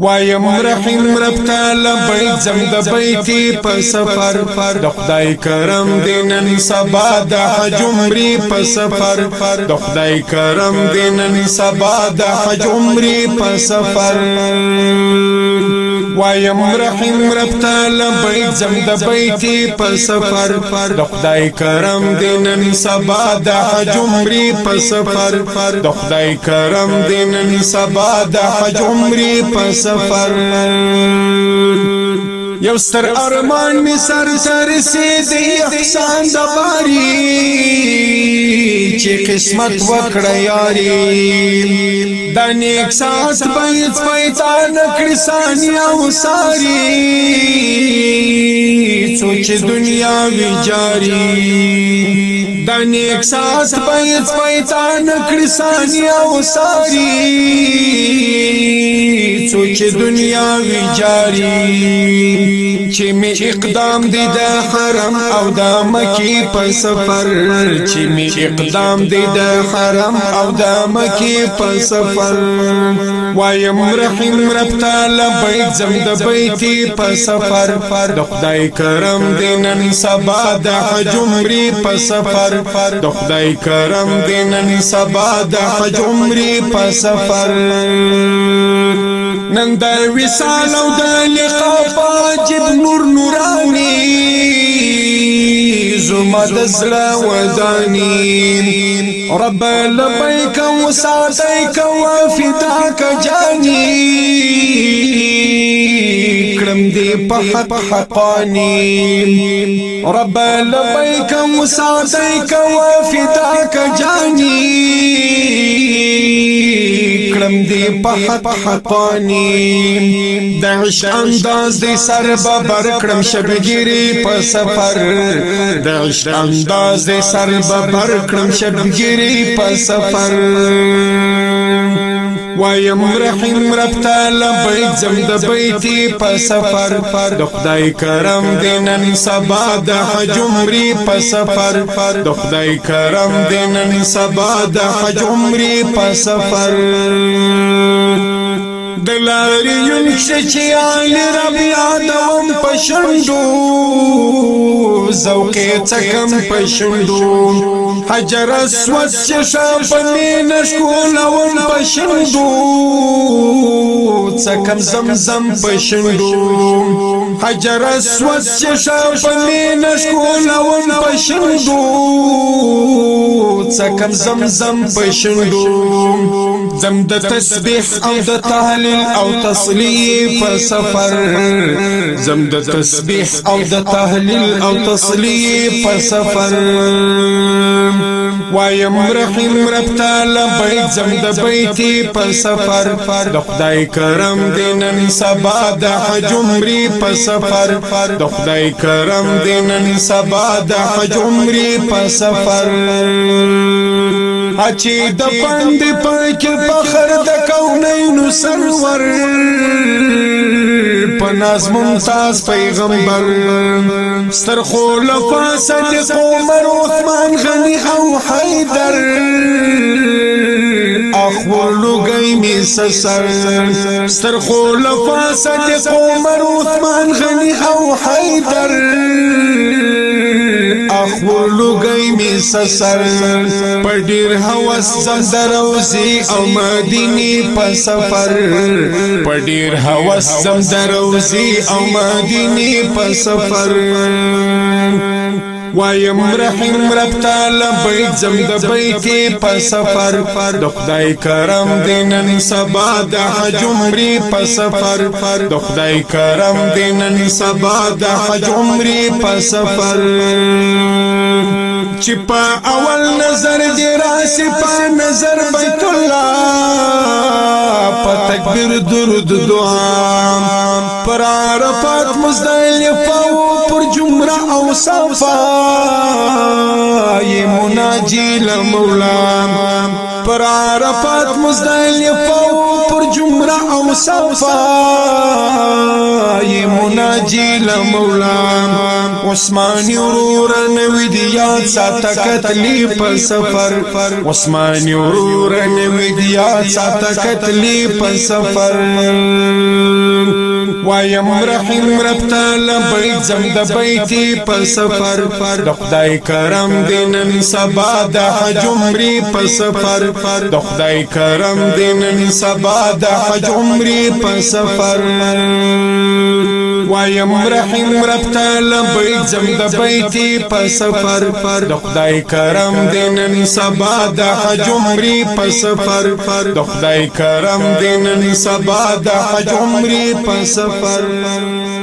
وایم رحیم رب تعالی بیت زم د بیتی په سفر پر د خدای کرم دینن سبا د حج عمرې په سفر پر د خدای کرم دینن سبا د حج عمرې په سفر وایم رحیم رب تعالی بیت زم د بیت په سفر د خدای کرم دینن سبا د حجمری په سفر د خدای کرم دینن سبا د حجمری په سفر یو ستر ارمان می سر سر سی دی احسان د باری چې قسمت وکړه یاري د نیک ساس بیت پیتان کړی سانیا وساری سوچ دنیا وی جاری د نیک ساس بیت پیتان کړی سانیا وساری سوچ دنیا وی جاری چې می اقدام دی د حرم او د مکی په سفر چې می اقدام دی د حرم او د مکی په سفر وایم رحیم رب تعالی بیت زم د بیت په سفر پر د خدای کرم دینن سبا د حج عمره په سفر پر د خدای کرم دینن سبا د حج عمره په سفر نن د وصال او د لقا پاجب نور نورانی زما د زړه ودانی رب لبیک او ساتیک او فداک جانی کرم دی په حق رب لبیک او ساتیک او فداک علم دی په حق حقانی د عشق انداز دی سر ببر کړم شبګيري په سفر د عشق انداز دی سر ببر کړم شبګيري په سفر وایم رحیم رب تعالی بیت زم د بیتی په سفر د خدای کرم دینن سبا د حج عمرې په سفر د خدای کرم دینن سبا د حج عمرې په سفر دلاریون شچی آل ربی آدم پشندو زوقی تکم پشندو حجر اسود چې شكون او پښندو څکم زمزم پښندو حجر اسود چې شكون او پښندو څکم زمزم پښندو زم د او د او تصليف سفر زم د او د او تصليف سفر وایم رحیم رب تعالی بیت زم د بیت په سفر د خدای کرم دینن سبا د حجمری په سفر د خدای کرم دینن سبا د حجمری په سفر اچی د پند پاک فخر د کونین سرور ناز ممتاز پیغمبر ستر خو لفا صدق عمر عثمان غنی او حیدر اخولو گئی می سسر ستر خو لفا صدق عمر عثمان غنی او حیدر سسر پډیر هوس زندر اوسي او مدینه په سفر پډیر هوس زندر اوسي او مدینه په سفر وایم رحیم رب تعالی بیت زم د بیت په سفر د خدای کرم دینن سبا د حج عمره په سفر د خدای کرم دینن سبا د حج عمره په سفر چې په اول نظر دې راشي په نظر بیت الله په تکبیر درود دعا پر عرفات مزدلفه او پر جمعه او صفا ی مناجی لمولا پر عرفات مزدلفه پر جمره او صفا ی مناجی له مولا عثماني ورور نوې دی یاد ساته کتلې په سفر عثماني ورور نوې دی یاد ساته کتلې په سفر وایم رحیم رب تعالی بیت زم د بیت په سفر د خدای کرم دینن سبا د حجمری په سفر د خدای کرم دینن سبا د حجمری په سفر وایم رحیم رب ته لبیک زم د بیتی په سفر د خدای کرم دینن سبا د حج عمرې په سفر د خدای کرم دینن سبا د حج عمرې په سفر